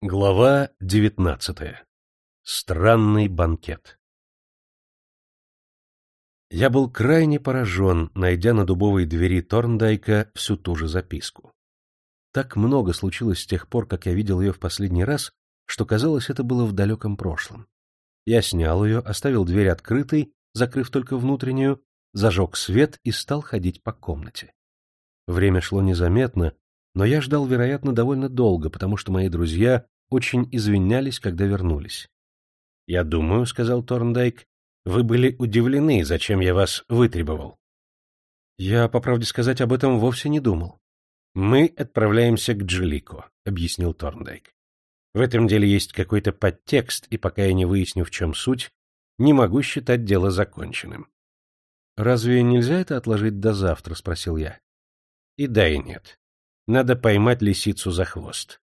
Глава девятнадцатая. Странный банкет. Я был крайне поражен, найдя на дубовой двери Торндайка всю ту же записку. Так много случилось с тех пор, как я видел ее в последний раз, что казалось, это было в далеком прошлом. Я снял ее, оставил дверь открытой, закрыв только внутреннюю, зажег свет и стал ходить по комнате. Время шло незаметно, но я ждал, вероятно, довольно долго, потому что мои друзья очень извинялись, когда вернулись. — Я думаю, — сказал Торндайк, — вы были удивлены, зачем я вас вытребовал. — Я, по правде сказать, об этом вовсе не думал. — Мы отправляемся к Джилико, — объяснил Торндайк. В этом деле есть какой-то подтекст, и пока я не выясню, в чем суть, не могу считать дело законченным. — Разве нельзя это отложить до завтра? — спросил я. — И да, и нет. Надо поймать лисицу за хвост.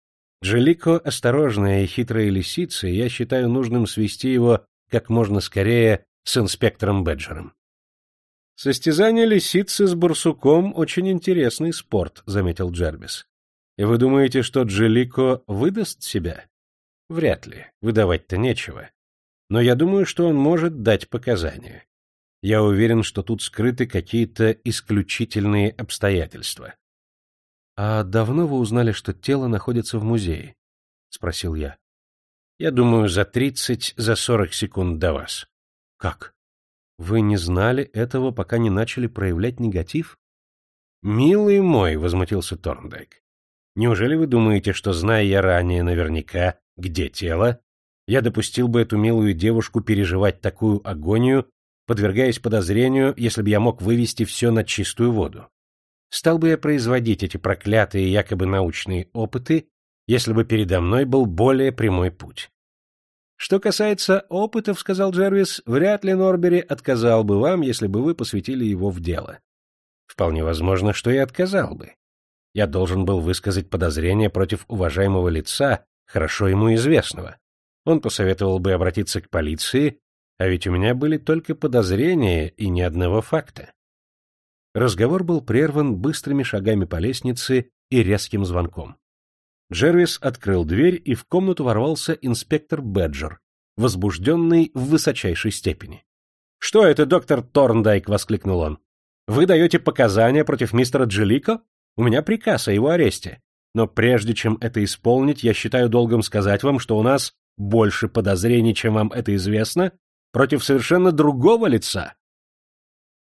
Джелико — осторожная и хитрая лисица, и я считаю нужным свести его как можно скорее с инспектором Беджером. — Состязание лисицы с барсуком — очень интересный спорт, — заметил Джербис. — И вы думаете, что Джелико выдаст себя? — Вряд ли. Выдавать-то нечего. Но я думаю, что он может дать показания. Я уверен, что тут скрыты какие-то исключительные обстоятельства. — А давно вы узнали, что тело находится в музее? — спросил я. — Я думаю, за тридцать, за сорок секунд до вас. — Как? Вы не знали этого, пока не начали проявлять негатив? — Милый мой, — возмутился Торндайк, — неужели вы думаете, что, зная я ранее наверняка, где тело, я допустил бы эту милую девушку переживать такую агонию, подвергаясь подозрению, если бы я мог вывести все на чистую воду? Стал бы я производить эти проклятые якобы научные опыты, если бы передо мной был более прямой путь. Что касается опытов, — сказал Джервис, — вряд ли Норбери отказал бы вам, если бы вы посвятили его в дело. Вполне возможно, что и отказал бы. Я должен был высказать подозрение против уважаемого лица, хорошо ему известного. Он посоветовал бы обратиться к полиции, а ведь у меня были только подозрения и ни одного факта. Разговор был прерван быстрыми шагами по лестнице и резким звонком. Джервис открыл дверь, и в комнату ворвался инспектор Бэджер, возбужденный в высочайшей степени. — Что это, доктор Торндайк? — воскликнул он. — Вы даете показания против мистера Джилико? У меня приказ о его аресте. Но прежде чем это исполнить, я считаю долгом сказать вам, что у нас больше подозрений, чем вам это известно, против совершенно другого лица,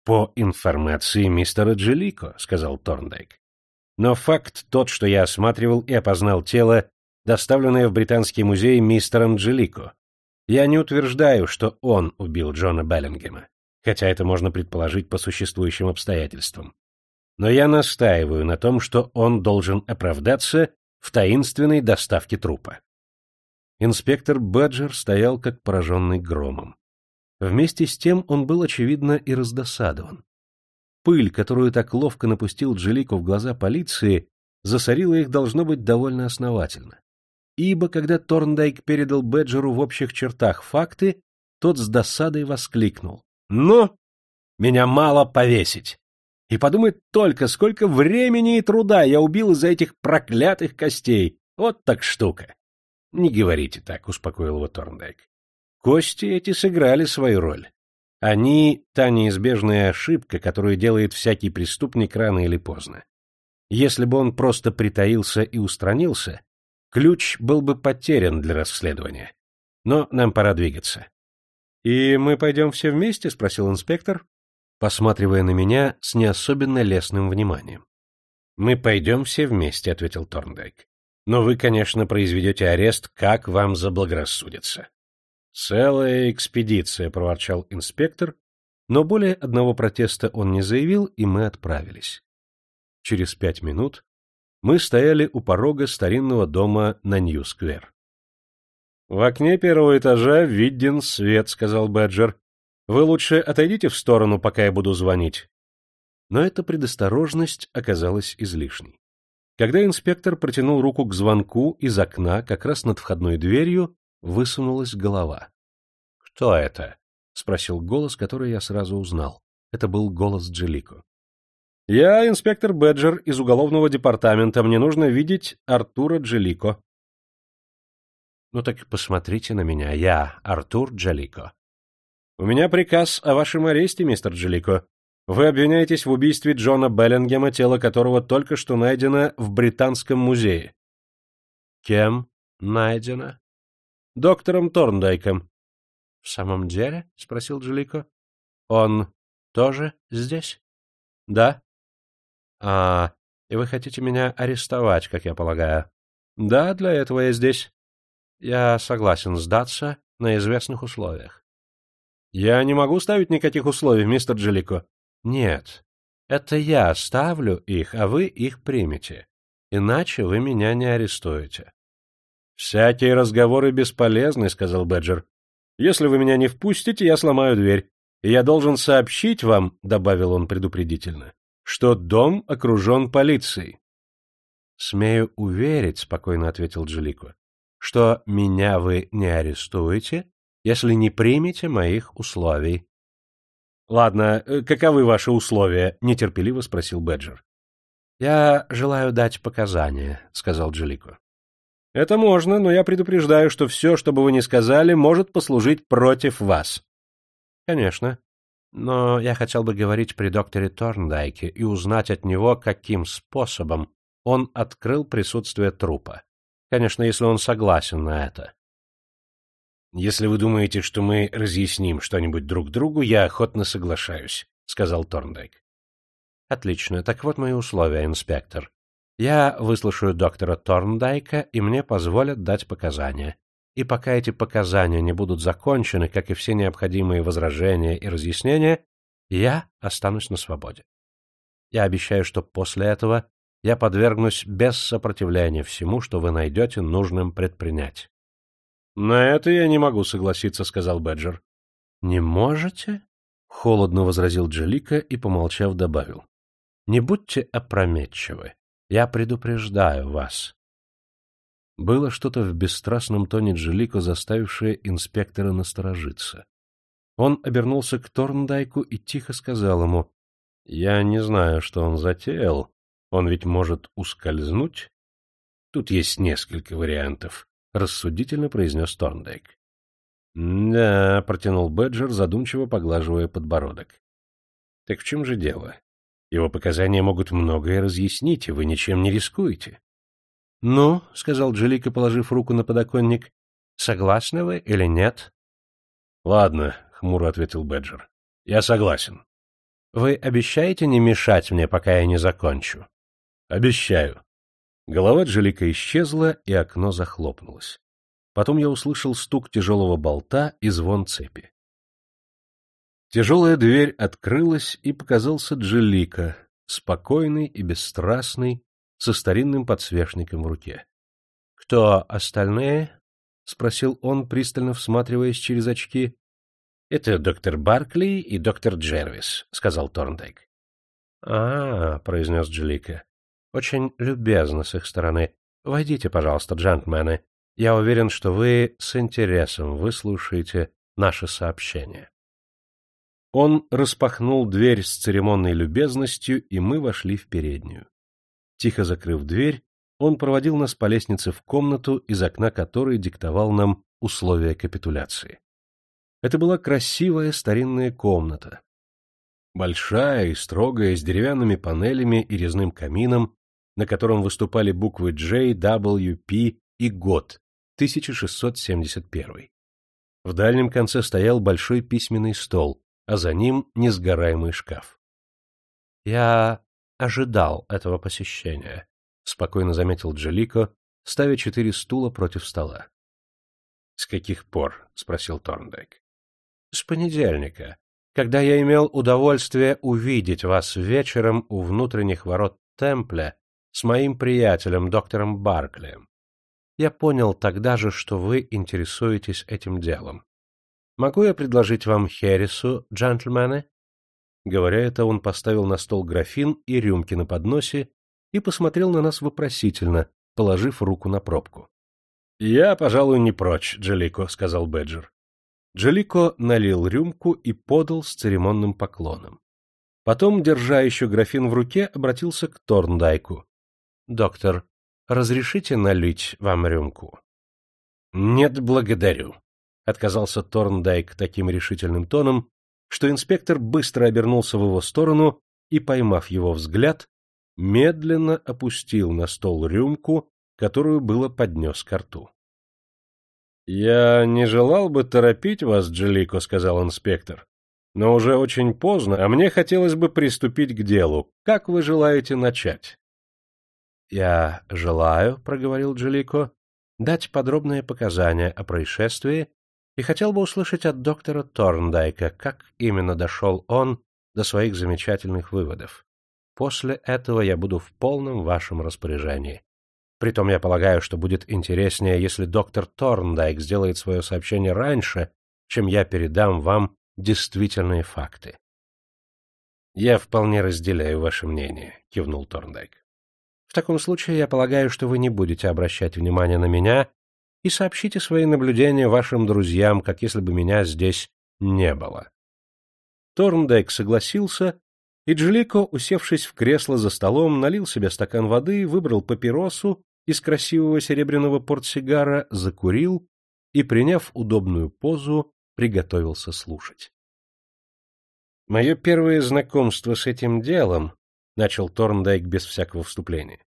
по информации мистера Джилико, сказал Торндайк. Но факт тот, что я осматривал и опознал тело, доставленное в Британский музей мистером Джилико. Я не утверждаю, что он убил Джона Беллингема, хотя это можно предположить по существующим обстоятельствам. Но я настаиваю на том, что он должен оправдаться в таинственной доставке трупа. Инспектор Баджер стоял как пораженный громом. Вместе с тем он был, очевидно, и раздосадован. Пыль, которую так ловко напустил Джелико в глаза полиции, засорила их, должно быть, довольно основательно. Ибо, когда Торндайк передал Беджеру в общих чертах факты, тот с досадой воскликнул. «Ну, меня мало повесить! И подумать только, сколько времени и труда я убил из-за этих проклятых костей! Вот так штука!» «Не говорите так», — успокоил его Торндайк. Кости эти сыграли свою роль. Они — та неизбежная ошибка, которую делает всякий преступник рано или поздно. Если бы он просто притаился и устранился, ключ был бы потерян для расследования. Но нам пора двигаться. — И мы пойдем все вместе? — спросил инспектор, посматривая на меня с не особенно лестным вниманием. — Мы пойдем все вместе, — ответил Торндайк. — Но вы, конечно, произведете арест, как вам заблагорассудится. «Целая экспедиция», — проворчал инспектор, но более одного протеста он не заявил, и мы отправились. Через пять минут мы стояли у порога старинного дома на Нью-сквер. «В окне первого этажа виден свет», — сказал Бэджер. «Вы лучше отойдите в сторону, пока я буду звонить». Но эта предосторожность оказалась излишней. Когда инспектор протянул руку к звонку из окна, как раз над входной дверью, высунулась голова. — Кто это? — спросил голос, который я сразу узнал. Это был голос Джелико. — Я инспектор Беджер из уголовного департамента. Мне нужно видеть Артура Джелико. Ну так посмотрите на меня, я Артур Джалико. У меня приказ о вашем аресте, мистер Джалико. Вы обвиняетесь в убийстве Джона Беллингема, тело которого только что найдено в Британском музее. Кем найдено? Доктором Торндайком. В самом деле? спросил Джалико. Он тоже здесь? Да. А, и вы хотите меня арестовать, как я полагаю? Да, для этого я здесь. Я согласен сдаться на известных условиях. Я не могу ставить никаких условий, мистер Джелико. Нет. Это я ставлю их, а вы их примете. Иначе вы меня не арестуете. Всякие разговоры бесполезны, сказал Бэджер. Если вы меня не впустите, я сломаю дверь. И я должен сообщить вам, добавил он предупредительно, что дом окружен полицией. Смею уверить, спокойно ответил Джелико, что меня вы не арестуете, если не примете моих условий. — Ладно, э, каковы ваши условия? — нетерпеливо спросил Бэджер. — Я желаю дать показания, — сказал Джелико. — Это можно, но я предупреждаю, что все, что бы вы ни сказали, может послужить против вас. — Конечно. Но я хотел бы говорить при докторе Торндайке и узнать от него, каким способом он открыл присутствие трупа. Конечно, если он согласен на это. «Если вы думаете, что мы разъясним что-нибудь друг другу, я охотно соглашаюсь», — сказал Торндайк. «Отлично. Так вот мои условия, инспектор. Я выслушаю доктора Торндайка, и мне позволят дать показания. И пока эти показания не будут закончены, как и все необходимые возражения и разъяснения, я останусь на свободе. Я обещаю, что после этого я подвергнусь без сопротивления всему, что вы найдете нужным предпринять. — На это я не могу согласиться, — сказал Бэджер. — Не можете? — холодно возразил Джелика и, помолчав, добавил. — Не будьте опрометчивы. Я предупреждаю вас. Было что-то в бесстрастном тоне Джелико, заставившее инспектора насторожиться. Он обернулся к Торндайку и тихо сказал ему, — Я не знаю, что он затеял. Он ведь может ускользнуть? Тут есть несколько вариантов. — рассудительно произнес Торндайк. — Да, — протянул Бэджер, задумчиво поглаживая подбородок. — Так в чем же дело? Его показания могут многое разъяснить, и вы ничем не рискуете. — Ну, — сказал Джелика, положив руку на подоконник, — согласны вы или нет? — Ладно, — хмуро ответил Бэджер. — Я согласен. — Вы обещаете не мешать мне, пока я не закончу? — Обещаю. Голова Джелика исчезла, и окно захлопнулось. Потом я услышал стук тяжелого болта и звон цепи. Тяжелая дверь открылась, и показался Джелика, спокойный и бесстрастный, со старинным подсвечником в руке. — Кто остальные? — спросил он, пристально всматриваясь через очки. — Это доктор Баркли и доктор Джервис, — сказал Торндайк. — А, — произнес Джелика. Очень любезно с их стороны. Войдите, пожалуйста, джентльмены. Я уверен, что вы с интересом выслушаете наше сообщение. Он распахнул дверь с церемонной любезностью, и мы вошли в переднюю. Тихо закрыв дверь, он проводил нас по лестнице в комнату, из окна которой диктовал нам условия капитуляции. Это была красивая старинная комната. Большая и строгая, с деревянными панелями и резным камином, на котором выступали буквы J, W, P и год 1671. В дальнем конце стоял большой письменный стол, а за ним несгораемый шкаф. «Я ожидал этого посещения», — спокойно заметил Джелико, ставя четыре стула против стола. «С каких пор?» — спросил Торндайк. «С понедельника, когда я имел удовольствие увидеть вас вечером у внутренних ворот Темпля с моим приятелем, доктором Барклием. Я понял тогда же, что вы интересуетесь этим делом. Могу я предложить вам Хересу, джентльмены?» Говоря это, он поставил на стол графин и рюмки на подносе и посмотрел на нас вопросительно, положив руку на пробку. «Я, пожалуй, не прочь, Джелико», — сказал Бэджер. Джелико налил рюмку и подал с церемонным поклоном. Потом, держа еще графин в руке, обратился к Торндайку. — Доктор, разрешите налить вам рюмку? Нет, благодарю, отказался Торндайк таким решительным тоном, что инспектор быстро обернулся в его сторону и, поймав его взгляд, медленно опустил на стол рюмку, которую было поднес к рту. — Я не желал бы торопить вас, Джелико, — сказал инспектор, — но уже очень поздно, а мне хотелось бы приступить к делу. Как вы желаете начать? — Я желаю, — проговорил Джелико, — дать подробные показания о происшествии и хотел бы услышать от доктора Торндайка, как именно дошел он до своих замечательных выводов. После этого я буду в полном вашем распоряжении. Притом я полагаю, что будет интереснее, если доктор Торндайк сделает свое сообщение раньше, чем я передам вам действительные факты. — Я вполне разделяю ваше мнение, — кивнул Торндайк. — В таком случае я полагаю, что вы не будете обращать внимание на меня и сообщите свои наблюдения вашим друзьям, как если бы меня здесь не было. Торндайк согласился, и Джилико, усевшись в кресло за столом, налил себе стакан воды, выбрал папиросу из красивого серебряного портсигара, закурил и, приняв удобную позу, приготовился слушать. «Мое первое знакомство с этим делом», — начал Торндайк без всякого вступления,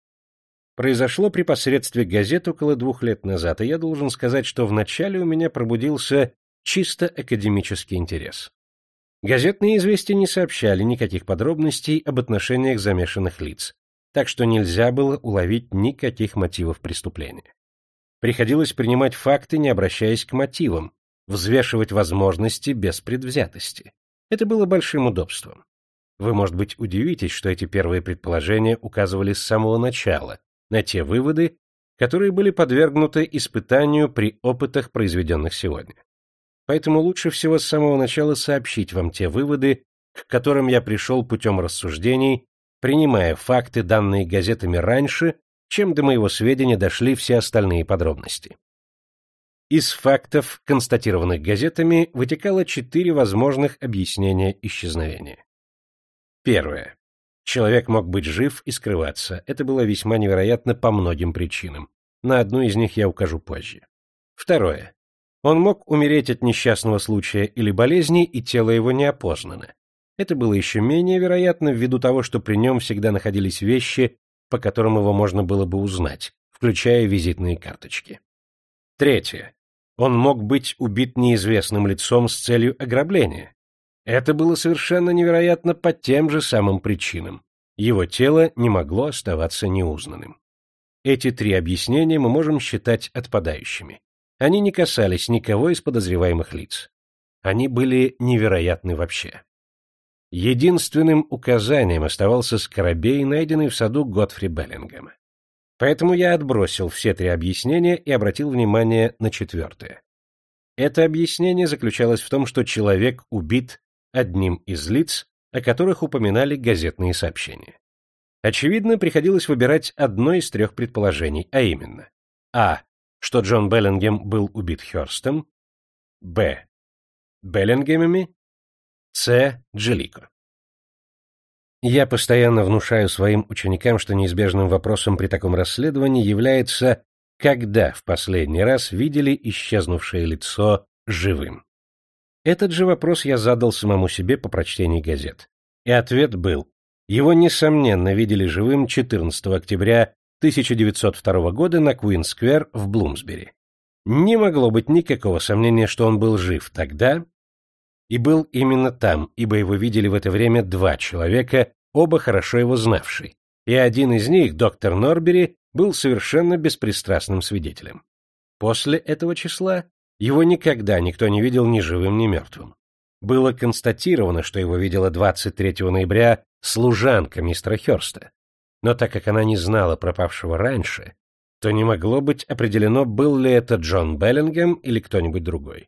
произошло при посредстве газет около двух лет назад, и я должен сказать, что вначале у меня пробудился чисто академический интерес. Газетные известия не сообщали никаких подробностей об отношениях замешанных лиц, так что нельзя было уловить никаких мотивов преступления. Приходилось принимать факты, не обращаясь к мотивам, взвешивать возможности без предвзятости. Это было большим удобством. Вы, может быть, удивитесь, что эти первые предположения указывали с самого начала, на те выводы, которые были подвергнуты испытанию при опытах, произведенных сегодня. Поэтому лучше всего с самого начала сообщить вам те выводы, к которым я пришел путем рассуждений, принимая факты, данные газетами раньше, чем до моего сведения дошли все остальные подробности. Из фактов, констатированных газетами, вытекало четыре возможных объяснения исчезновения. Первое. Человек мог быть жив и скрываться. Это было весьма невероятно по многим причинам. На одну из них я укажу позже. Второе. Он мог умереть от несчастного случая или болезни, и тело его не опознано. Это было еще менее вероятно ввиду того, что при нем всегда находились вещи, по которым его можно было бы узнать, включая визитные карточки. Третье. Он мог быть убит неизвестным лицом с целью ограбления, это было совершенно невероятно по тем же самым причинам. Его тело не могло оставаться неузнанным. Эти три объяснения мы можем считать отпадающими. Они не касались никого из подозреваемых лиц. Они были невероятны вообще. Единственным указанием оставался скоробей, найденный в саду Готфри Беллингема. Поэтому я отбросил все три объяснения и обратил внимание на четвертое. Это объяснение заключалось в том, что человек убит одним из лиц, о которых упоминали газетные сообщения. Очевидно, приходилось выбирать одно из трех предположений, а именно а. что Джон Беллингем был убит Хёрстом, б. Беллингемами, с. Джелико. Я постоянно внушаю своим ученикам, что неизбежным вопросом при таком расследовании является, когда в последний раз видели исчезнувшее лицо живым. Этот же вопрос я задал самому себе по прочтении газет. И ответ был, его, несомненно, видели живым 14 октября 1902 года на Куин-сквер в Блумсбери. Не могло быть никакого сомнения, что он был жив тогда и был именно там, ибо его видели в это время два человека, оба хорошо его знавшие, и один из них, доктор Норбери, был совершенно беспристрастным свидетелем. После этого числа его никогда никто не видел ни живым, ни мертвым. Было констатировано, что его видела 23 ноября служанка мистера Хёрста. Но так как она не знала пропавшего раньше, то не могло быть определено, был ли это Джон Беллингем или кто-нибудь другой.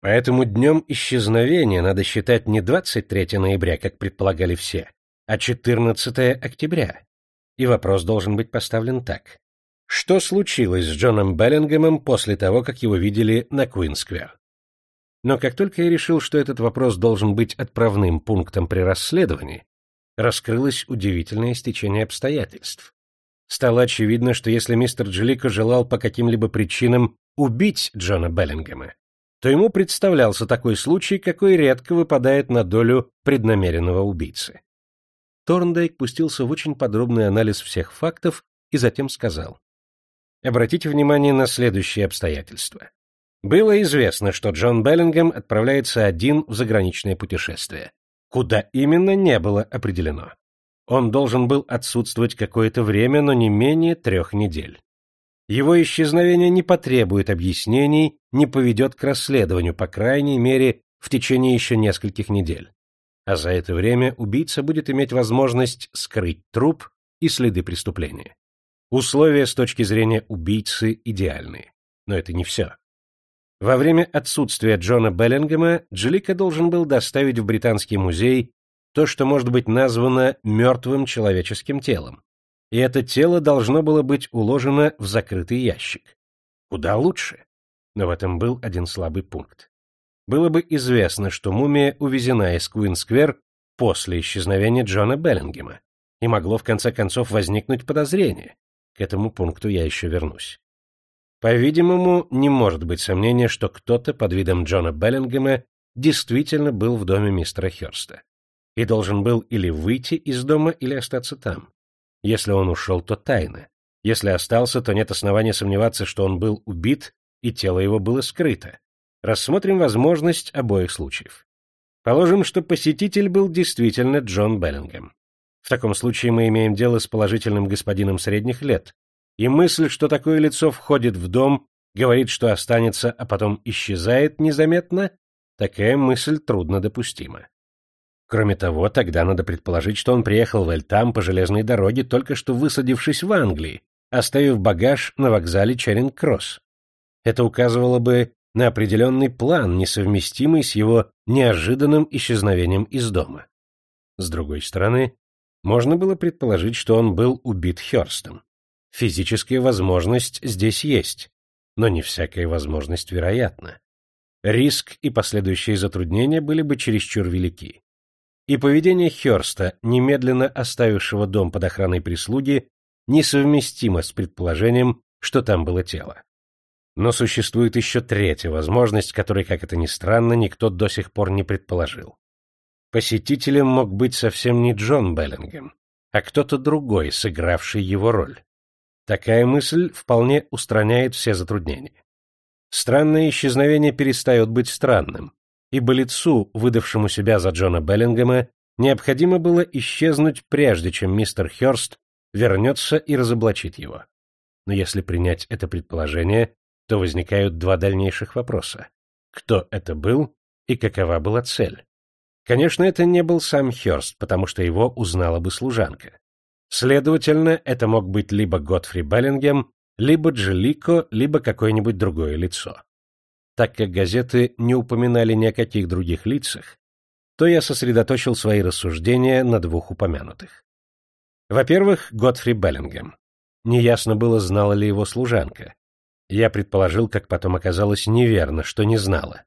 Поэтому днем исчезновения надо считать не 23 ноября, как предполагали все, а 14 октября. И вопрос должен быть поставлен так. Что случилось с Джоном Беллингемом после того, как его видели на Куинсквер? Но как только я решил, что этот вопрос должен быть отправным пунктом при расследовании, раскрылось удивительное стечение обстоятельств. Стало очевидно, что если мистер Джилико желал по каким-либо причинам убить Джона Беллингема, то ему представлялся такой случай, какой редко выпадает на долю преднамеренного убийцы. Торндайк пустился в очень подробный анализ всех фактов и затем сказал. Обратите внимание на следующие обстоятельства. Было известно, что Джон Беллингем отправляется один в заграничное путешествие. Куда именно, не было определено. Он должен был отсутствовать какое-то время, но не менее трех недель. Его исчезновение не потребует объяснений, не поведет к расследованию, по крайней мере, в течение еще нескольких недель. А за это время убийца будет иметь возможность скрыть труп и следы преступления. Условия с точки зрения убийцы идеальны. Но это не все. Во время отсутствия Джона Беллингема Джелика должен был доставить в Британский музей то, что может быть названо мертвым человеческим телом. И это тело должно было быть уложено в закрытый ящик. Куда лучше. Но в этом был один слабый пункт. Было бы известно, что мумия увезена из Куин-сквер после исчезновения Джона Беллингема, и могло в конце концов возникнуть подозрение. К этому пункту я еще вернусь. По-видимому, не может быть сомнения, что кто-то под видом Джона Беллингема действительно был в доме мистера Хёрста и должен был или выйти из дома, или остаться там. Если он ушел, то тайно. Если остался, то нет основания сомневаться, что он был убит, и тело его было скрыто. Рассмотрим возможность обоих случаев. Положим, что посетитель был действительно Джон Беллингем. В таком случае мы имеем дело с положительным господином средних лет, и мысль, что такое лицо входит в дом, говорит, что останется, а потом исчезает незаметно, такая мысль трудно допустима. Кроме того, тогда надо предположить, что он приехал в Эльтам по железной дороге, только что высадившись в Англии, оставив багаж на вокзале Черинг-Кросс. Это указывало бы на определенный план, несовместимый с его неожиданным исчезновением из дома. С другой стороны, можно было предположить, что он был убит Хёрстом. Физическая возможность здесь есть, но не всякая возможность вероятна. Риск и последующие затруднения были бы чересчур велики. И поведение Хёрста, немедленно оставившего дом под охраной прислуги, несовместимо с предположением, что там было тело. Но существует еще третья возможность, которой, как это ни странно, никто до сих пор не предположил. Посетителем мог быть совсем не Джон Беллингем, а кто-то другой, сыгравший его роль. Такая мысль вполне устраняет все затруднения. Странное исчезновение перестает быть странным, ибо лицу, выдавшему себя за Джона Беллингема, необходимо было исчезнуть прежде, чем мистер Хёрст вернется и разоблачит его. Но если принять это предположение, то возникают два дальнейших вопроса. Кто это был и какова была цель? Конечно, это не был сам Хёрст, потому что его узнала бы служанка. Следовательно, это мог быть либо Готфри Беллингем, либо Джилико, либо какое-нибудь другое лицо. Так как газеты не упоминали ни о каких других лицах, то я сосредоточил свои рассуждения на двух упомянутых. Во-первых, Готфри Беллингем. Неясно было, знала ли его служанка. Я предположил, как потом оказалось неверно, что не знала.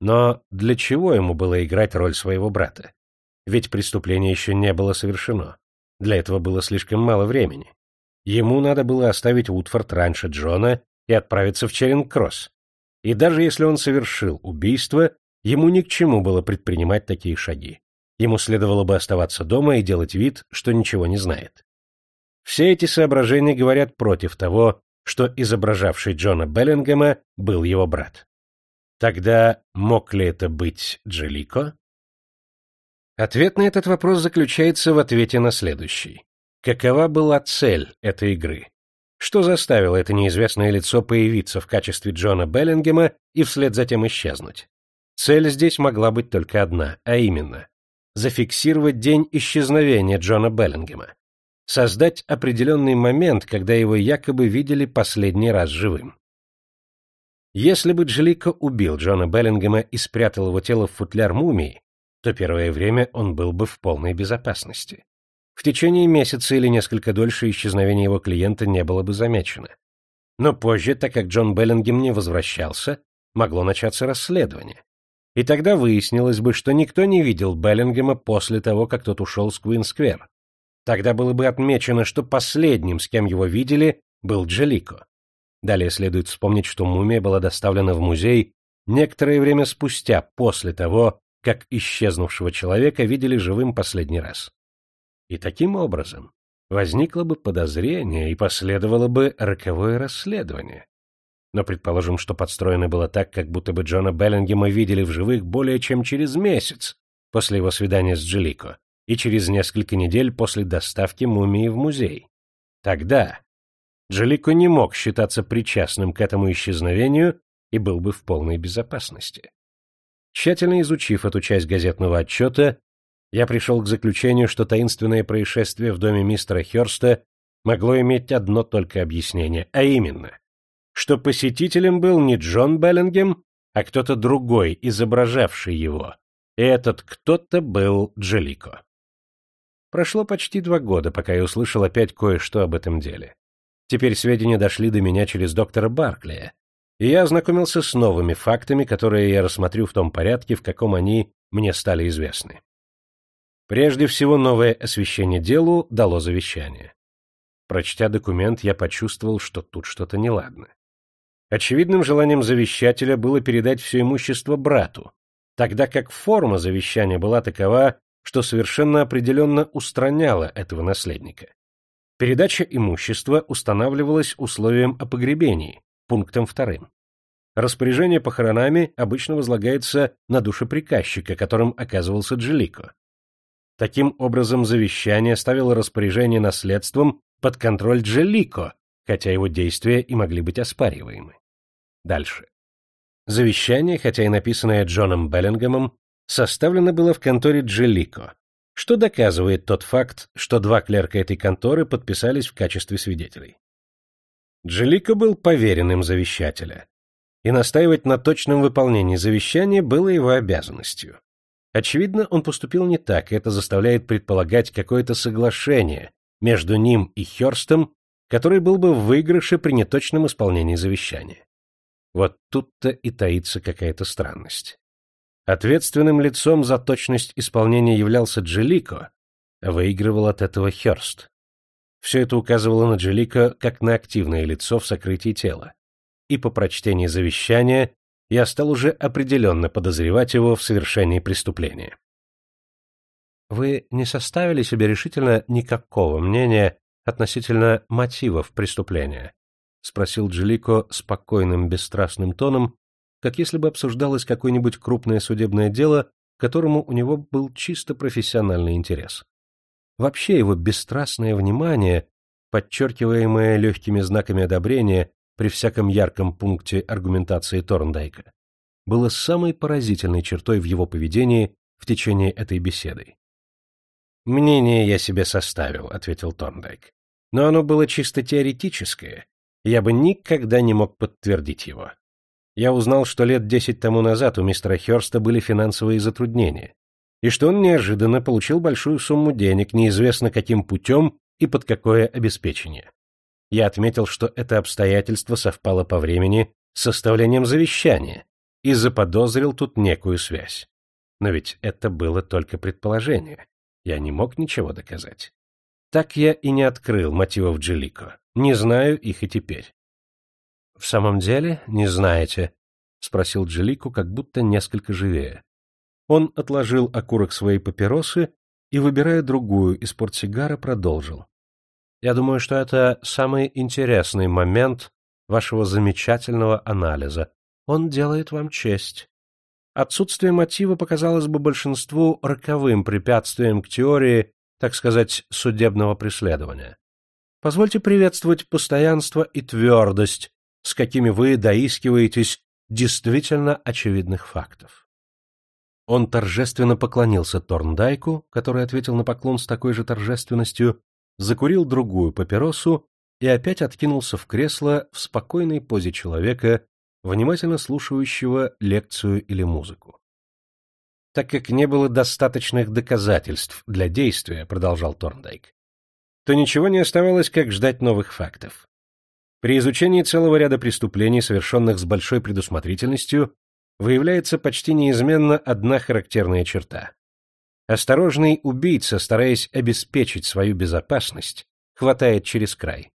Но для чего ему было играть роль своего брата? Ведь преступление еще не было совершено. Для этого было слишком мало времени. Ему надо было оставить Утфорд раньше Джона и отправиться в Черинг-Кросс. И даже если он совершил убийство, ему ни к чему было предпринимать такие шаги. Ему следовало бы оставаться дома и делать вид, что ничего не знает. Все эти соображения говорят против того, что изображавший Джона Беллингема был его брат. Тогда мог ли это быть Джелико? Ответ на этот вопрос заключается в ответе на следующий. Какова была цель этой игры? Что заставило это неизвестное лицо появиться в качестве Джона Беллингема и вслед за тем исчезнуть? Цель здесь могла быть только одна, а именно зафиксировать день исчезновения Джона Беллингема, создать определенный момент, когда его якобы видели последний раз живым. Если бы Джелико убил Джона Беллингема и спрятал его тело в футляр мумии, то первое время он был бы в полной безопасности. В течение месяца или несколько дольше исчезновение его клиента не было бы замечено. Но позже, так как Джон Беллингем не возвращался, могло начаться расследование. И тогда выяснилось бы, что никто не видел Беллингема после того, как тот ушел с Куин-сквер. Тогда было бы отмечено, что последним, с кем его видели, был Джелико. Далее следует вспомнить, что мумия была доставлена в музей некоторое время спустя, после того, как исчезнувшего человека видели живым последний раз. И таким образом возникло бы подозрение и последовало бы роковое расследование. Но предположим, что подстроено было так, как будто бы Джона Беллингема видели в живых более чем через месяц после его свидания с Джилико и через несколько недель после доставки мумии в музей. Тогда Джилико не мог считаться причастным к этому исчезновению и был бы в полной безопасности. Тщательно изучив эту часть газетного отчета, я пришел к заключению, что таинственное происшествие в доме мистера Хёрста могло иметь одно только объяснение, а именно, что посетителем был не Джон Беллингем, а кто-то другой, изображавший его, и этот кто-то был Джелико. Прошло почти два года, пока я услышал опять кое-что об этом деле. Теперь сведения дошли до меня через доктора Барклия, и я ознакомился с новыми фактами, которые я рассмотрю в том порядке, в каком они мне стали известны. Прежде всего, новое освещение делу дало завещание. Прочтя документ, я почувствовал, что тут что-то неладно. Очевидным желанием завещателя было передать все имущество брату, тогда как форма завещания была такова, что совершенно определенно устраняла этого наследника. Передача имущества устанавливалась условием о погребении, пунктом вторым. Распоряжение похоронами обычно возлагается на душеприказчика, которым оказывался Джилико. Таким образом, завещание ставило распоряжение наследством под контроль Джеллико, хотя его действия и могли быть оспариваемы. Дальше. Завещание, хотя и написанное Джоном Беллингемом, составлено было в конторе Джеллико, что доказывает тот факт, что два клерка этой конторы подписались в качестве свидетелей. Джеллико был поверенным завещателя, и настаивать на точном выполнении завещания было его обязанностью. Очевидно, он поступил не так, и это заставляет предполагать какое-то соглашение между ним и Хёрстом, который был бы в выигрыше при неточном исполнении завещания. Вот тут-то и таится какая-то странность. Ответственным лицом за точность исполнения являлся Джелико, выигрывал от этого Хёрст. Все это указывало на Джелико как на активное лицо в сокрытии тела. И по прочтении завещания я стал уже определенно подозревать его в совершении преступления. Вы не составили себе решительно никакого мнения относительно мотивов преступления? — спросил Джилико спокойным, бесстрастным тоном, как если бы обсуждалось какое-нибудь крупное судебное дело, к которому у него был чисто профессиональный интерес. Вообще его бесстрастное внимание, подчеркиваемое легкими знаками одобрения, при всяком ярком пункте аргументации Торндайка, было самой поразительной чертой в его поведении в течение этой беседы. «Мнение я себе составил», — ответил Торндайк. «Но оно было чисто теоретическое. Я бы никогда не мог подтвердить его. Я узнал, что лет десять тому назад у мистера Хёрста были финансовые затруднения, и что он неожиданно получил большую сумму денег, неизвестно каким путем и под какое обеспечение. Я отметил, что это обстоятельство совпало по времени с составлением завещания и заподозрил тут некую связь. Но ведь это было только предположение. Я не мог ничего доказать. Так я и не открыл мотивов Джилико. Не знаю их и теперь. — В самом деле не знаете? — спросил Джилико, как будто несколько живее. Он отложил окурок своей папиросы и, выбирая другую из портсигара, продолжил. Я думаю, что это самый интересный момент вашего замечательного анализа. Он делает вам честь. Отсутствие мотива показалось бы большинству роковым препятствием к теории, так сказать, судебного преследования. Позвольте приветствовать постоянство и твердость, с какими вы доискиваетесь действительно очевидных фактов. Он торжественно поклонился Торндайку, который ответил на поклон с такой же торжественностью, закурил другую папиросу и опять откинулся в кресло в спокойной позе человека, внимательно слушающего лекцию или музыку. Так как не было достаточных доказательств для действия, продолжал Торндайк, то ничего не оставалось, как ждать новых фактов. При изучении целого ряда преступлений, совершенных с большой предусмотрительностью, выявляется почти неизменно одна характерная черта. Осторожный убийца, стараясь обеспечить свою безопасность, хватает через край.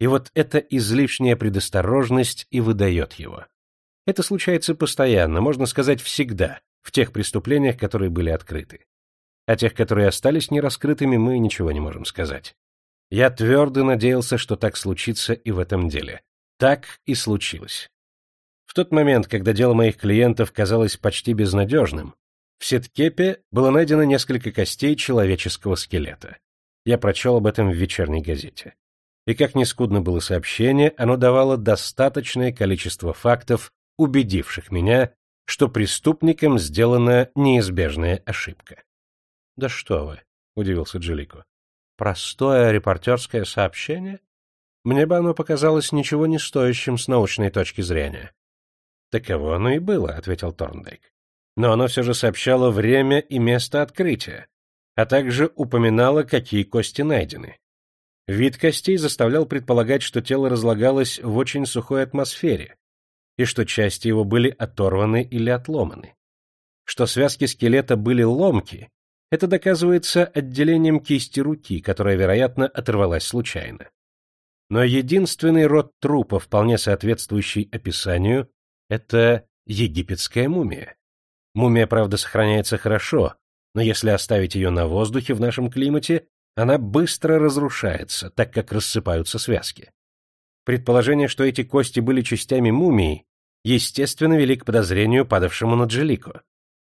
И вот эта излишняя предосторожность и выдает его. Это случается постоянно, можно сказать, всегда, в тех преступлениях, которые были открыты. О тех, которые остались нераскрытыми, мы ничего не можем сказать. Я твердо надеялся, что так случится и в этом деле. Так и случилось. В тот момент, когда дело моих клиентов казалось почти безнадежным, в Сеткепе было найдено несколько костей человеческого скелета. Я прочел об этом в вечерней газете. И как ни скудно было сообщение, оно давало достаточное количество фактов, убедивших меня, что преступникам сделана неизбежная ошибка. — Да что вы, — удивился Джилико. — Простое репортерское сообщение? Мне бы оно показалось ничего не стоящим с научной точки зрения. Таково оно и было, ответил Торндейк. Но оно все же сообщало время и место открытия, а также упоминало, какие кости найдены. Вид костей заставлял предполагать, что тело разлагалось в очень сухой атмосфере, и что части его были оторваны или отломаны. Что связки скелета были ломки, это доказывается отделением кисти руки, которая, вероятно, оторвалась случайно. Но единственный род трупа, вполне соответствующий описанию, это египетская мумия. Мумия, правда, сохраняется хорошо, но если оставить ее на воздухе в нашем климате, она быстро разрушается, так как рассыпаются связки. Предположение, что эти кости были частями мумии, естественно, вели к подозрению, падавшему на Джелико.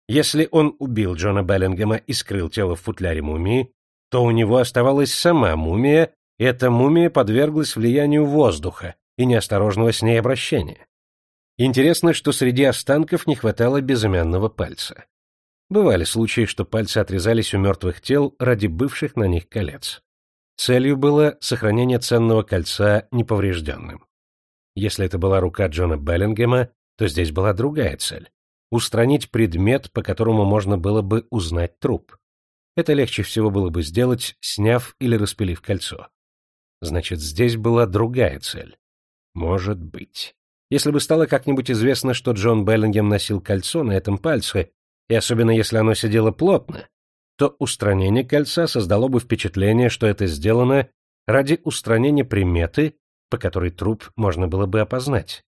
Если он убил Джона Беллингема и скрыл тело в футляре мумии, то у него оставалась сама мумия, и эта мумия подверглась влиянию воздуха и неосторожного с ней обращения. Интересно, что среди останков не хватало безымянного пальца. Бывали случаи, что пальцы отрезались у мертвых тел ради бывших на них колец. Целью было сохранение ценного кольца неповрежденным. Если это была рука Джона Беллингема, то здесь была другая цель — устранить предмет, по которому можно было бы узнать труп. Это легче всего было бы сделать, сняв или распилив кольцо. Значит, здесь была другая цель. Может быть. Если бы стало как-нибудь известно, что Джон Беллингем носил кольцо на этом пальце, и особенно если оно сидело плотно, то устранение кольца создало бы впечатление, что это сделано ради устранения приметы, по которой труп можно было бы опознать.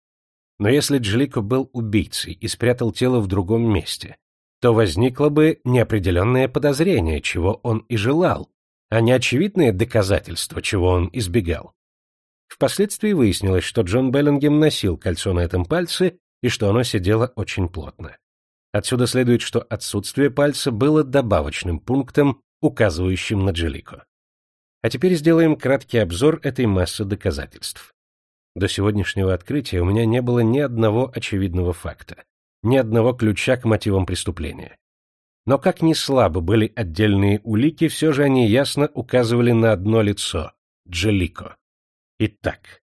Но если Джлико был убийцей и спрятал тело в другом месте, то возникло бы неопределенное подозрение, чего он и желал, а не очевидное доказательство, чего он избегал. Впоследствии выяснилось, что Джон Беллингем носил кольцо на этом пальце и что оно сидело очень плотно. Отсюда следует, что отсутствие пальца было добавочным пунктом, указывающим на Джелико. А теперь сделаем краткий обзор этой массы доказательств. До сегодняшнего открытия у меня не было ни одного очевидного факта, ни одного ключа к мотивам преступления. Но как ни слабо были отдельные улики, все же они ясно указывали на одно лицо — Джелико. Итак,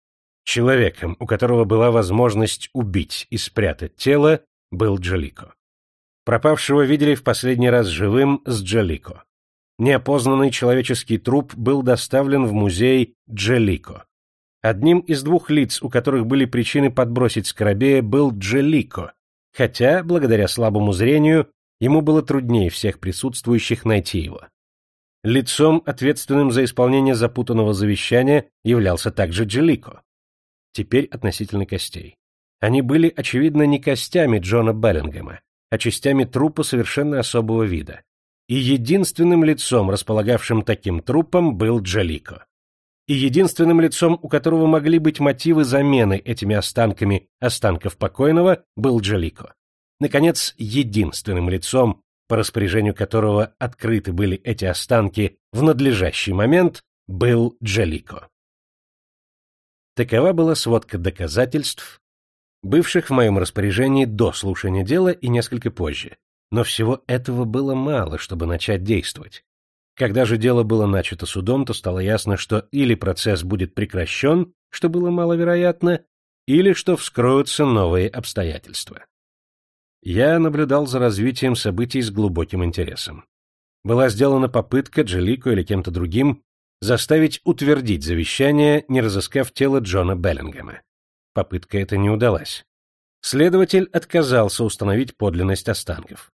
человеком, у которого была возможность убить и спрятать тело, был Джалико. Пропавшего видели в последний раз живым с Джалико. Неопознанный человеческий труп был доставлен в музей Джалико. Одним из двух лиц, у которых были причины подбросить Скоробея, был Джалико, хотя, благодаря слабому зрению, ему было труднее всех присутствующих найти его. Лицом, ответственным за исполнение запутанного завещания, являлся также Джилико. Теперь относительно костей. Они были, очевидно, не костями Джона Беллингема, а частями трупа совершенно особого вида. И единственным лицом, располагавшим таким трупом, был Джалико. И единственным лицом, у которого могли быть мотивы замены этими останками останков покойного, был Джалико. Наконец, единственным лицом, по распоряжению которого открыты были эти останки в надлежащий момент, был Джалико. Такова была сводка доказательств, бывших в моем распоряжении до слушания дела и несколько позже. Но всего этого было мало, чтобы начать действовать. Когда же дело было начато судом, то стало ясно, что или процесс будет прекращен, что было маловероятно, или что вскроются новые обстоятельства. Я наблюдал за развитием событий с глубоким интересом. Была сделана попытка Джелико или кем-то другим заставить утвердить завещание, не разыскав тело Джона Беллингема. Попытка эта не удалась. Следователь отказался установить подлинность останков.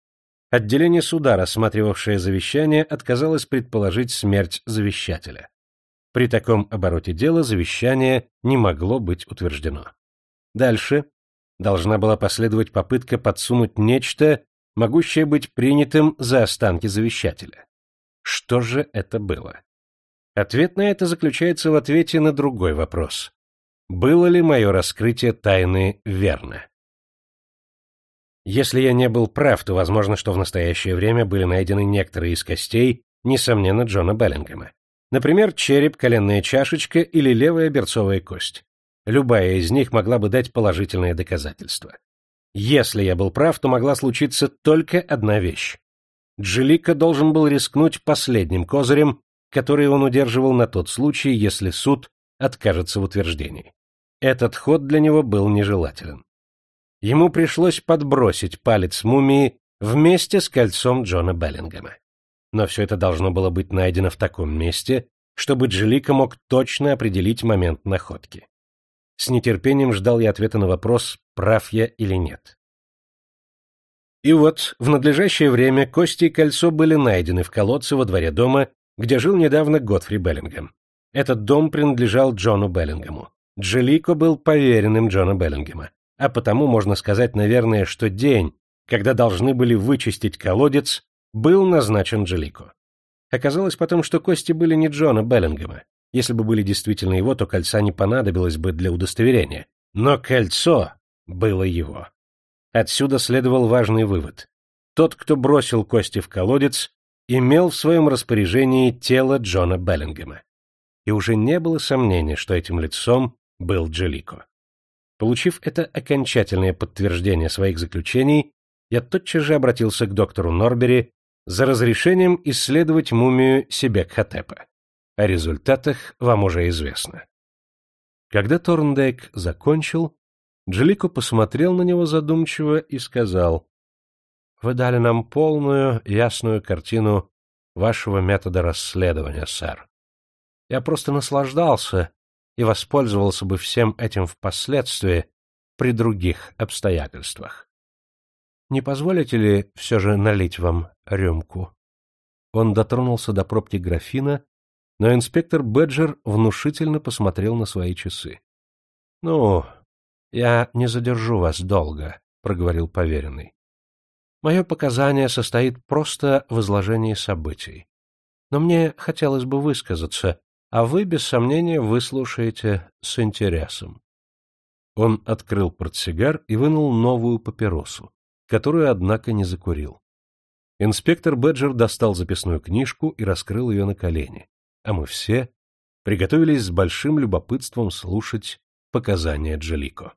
Отделение суда, рассматривавшее завещание, отказалось предположить смерть завещателя. При таком обороте дела завещание не могло быть утверждено. Дальше должна была последовать попытка подсунуть нечто, могущее быть принятым за останки завещателя. Что же это было? Ответ на это заключается в ответе на другой вопрос. Было ли мое раскрытие тайны верно? Если я не был прав, то возможно, что в настоящее время были найдены некоторые из костей, несомненно, Джона Беллингема. Например, череп, коленная чашечка или левая берцовая кость. Любая из них могла бы дать положительное доказательство. Если я был прав, то могла случиться только одна вещь. Джилика должен был рискнуть последним козырем, который он удерживал на тот случай, если суд откажется в утверждении. Этот ход для него был нежелателен. Ему пришлось подбросить палец мумии вместе с кольцом Джона Беллингема. Но все это должно было быть найдено в таком месте, чтобы Джилика мог точно определить момент находки. С нетерпением ждал я ответа на вопрос, прав я или нет. И вот, в надлежащее время кости и кольцо были найдены в колодце во дворе дома, где жил недавно Готфри Беллингем. Этот дом принадлежал Джону Беллингему. Джилико был поверенным Джона Беллингема, а потому можно сказать, наверное, что день, когда должны были вычистить колодец, был назначен Джилико. Оказалось потом, что кости были не Джона Беллингема. Если бы были действительно его, то кольца не понадобилось бы для удостоверения. Но кольцо было его. Отсюда следовал важный вывод. Тот, кто бросил кости в колодец, имел в своем распоряжении тело Джона Беллингема. И уже не было сомнения, что этим лицом был Джелико. Получив это окончательное подтверждение своих заключений, я тотчас же обратился к доктору Норбери за разрешением исследовать мумию Себек-Хатепа. О результатах вам уже известно. Когда Торндейк закончил, Джелико посмотрел на него задумчиво и сказал, «Вы дали нам полную, ясную картину вашего метода расследования, сэр. Я просто наслаждался и воспользовался бы всем этим впоследствии при других обстоятельствах. Не позволите ли все же налить вам рюмку?» Он дотронулся до пробки графина, но инспектор Бэджер внушительно посмотрел на свои часы. — Ну, я не задержу вас долго, — проговорил поверенный. Мое показание состоит просто в изложении событий. Но мне хотелось бы высказаться, а вы, без сомнения, выслушаете с интересом. Он открыл портсигар и вынул новую папиросу, которую, однако, не закурил. Инспектор Бэджер достал записную книжку и раскрыл ее на колени а мы все приготовились с большим любопытством слушать показания Джалико.